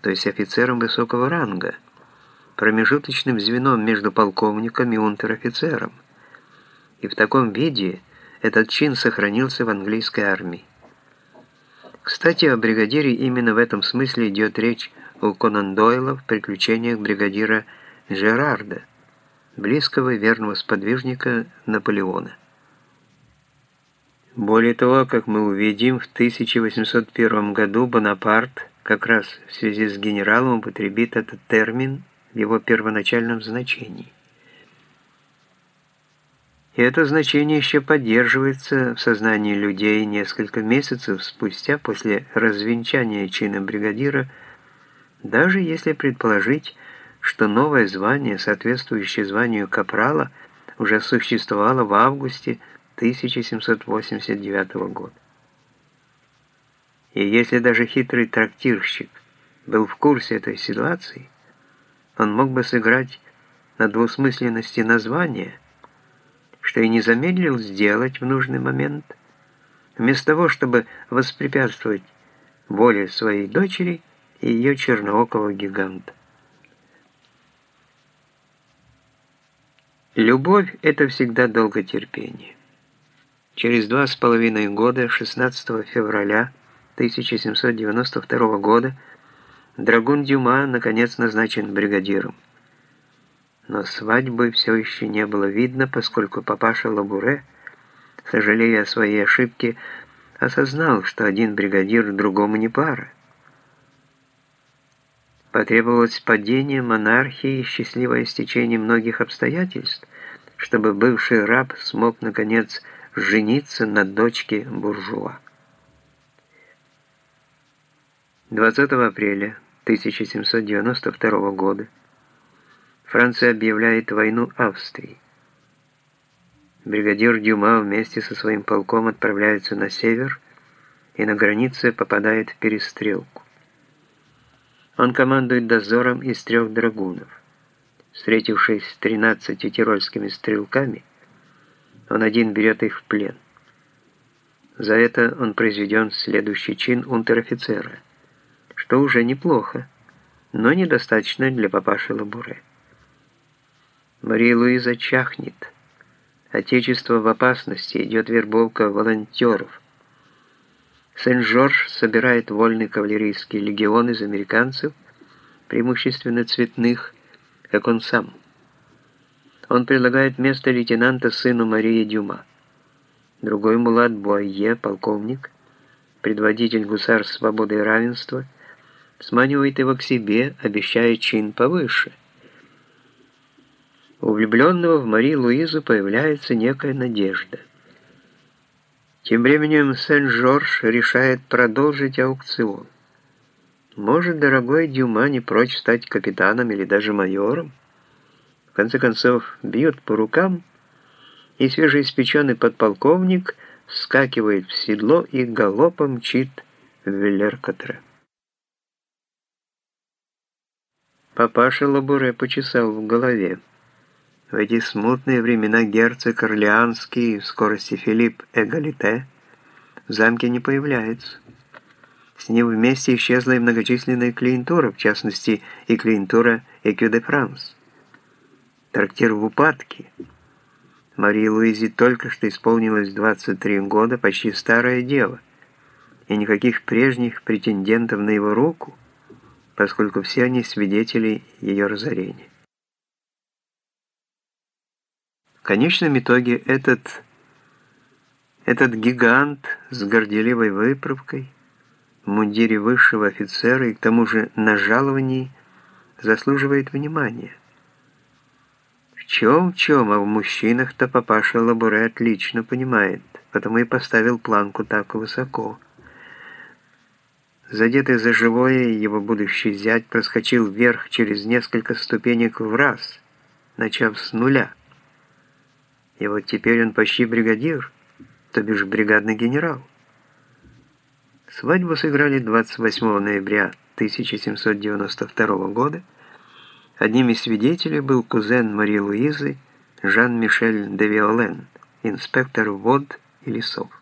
то есть офицером высокого ранга, промежуточным звеном между полковником и унтер-офицером. И в таком виде этот чин сохранился в английской армии. Кстати, о бригадире именно в этом смысле идет речь у Конан Дойла в «Приключениях бригадира Жерарда», близкого и верного сподвижника Наполеона. Более того, как мы увидим, в 1801 году Бонапарт как раз в связи с генералом употребит этот термин в его первоначальном значении. И это значение еще поддерживается в сознании людей несколько месяцев спустя после развенчания чина бригадира, даже если предположить, что новое звание, соответствующее званию капрала, уже существовало в августе 1789 года. И если даже хитрый трактирщик был в курсе этой ситуации, он мог бы сыграть на двусмысленности названия – что и не замедлил сделать в нужный момент, вместо того, чтобы воспрепятствовать воле своей дочери и ее черноокого гиганта. Любовь – это всегда долготерпение. Через два с половиной года, 16 февраля 1792 года, Драгун Дюма наконец назначен бригадиром но свадьбы все еще не было видно, поскольку папаша Лабуре, сожалея о своей ошибке, осознал, что один бригадир другому не пара. Потребовалось падение монархии и счастливое стечение многих обстоятельств, чтобы бывший раб смог, наконец, жениться на дочке буржуа. 20 апреля 1792 года Франция объявляет войну Австрии. Бригадир Дюма вместе со своим полком отправляется на север и на границе попадает в перестрелку. Он командует дозором из трех драгунов. Встретившись с 13 тирольскими стрелками, он один берет их в плен. За это он произведен в следующий чин унтер-офицера, что уже неплохо, но недостаточно для папаши Лабуре. Мария Луиза чахнет. Отечество в опасности, идет вербовка волонтеров. Сен-Жорж собирает вольный кавалерийский легион из американцев, преимущественно цветных, как он сам. Он предлагает место лейтенанта сыну Марии Дюма. Другой мулат Буайе, полковник, предводитель гусар свободы и равенства, сманивает его к себе, обещая чин повыше – у влюбленного в Мари Луизу появляется некая надежда. Тем временем Сен-Жорж решает продолжить аукцион. Может, дорогой Дюма не прочь стать капитаном или даже майором? В конце концов, бьют по рукам, и свежеиспеченный подполковник вскакивает в седло и галопом мчит в Велеркотре. Папаша Лабуре почесал в голове. В эти смутные времена герцог Орлеанский в скорости Филипп Эгалите в замке не появляется. С ним вместе исчезла и многочисленная клиентура, в частности и клиентура Экю де Франс. Трактир в упадке. Марии Луизе только что исполнилось 23 года, почти старая дева, и никаких прежних претендентов на его руку, поскольку все они свидетели ее разорения. конечном итоге этот, этот гигант с горделивой выправкой, в мундире высшего офицера и к тому же на жаловании заслуживает внимания. В чем, в чем, а в мужчинах-то папаша Лабуре отлично понимает, потому и поставил планку так высоко. Задетый за живое, его будущий зять проскочил вверх через несколько ступенек в раз, начав с нуля. И вот теперь он почти бригадир, то бишь бригадный генерал. Свадьбу сыграли 28 ноября 1792 года. Одним из свидетелей был кузен Марии Луизы Жан-Мишель де Виолен, инспектор вод и лесов.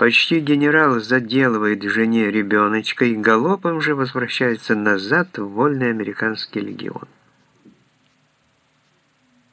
Почти генерал заделывает жене ребеночка и галопом же возвращается назад в вольный американский легион.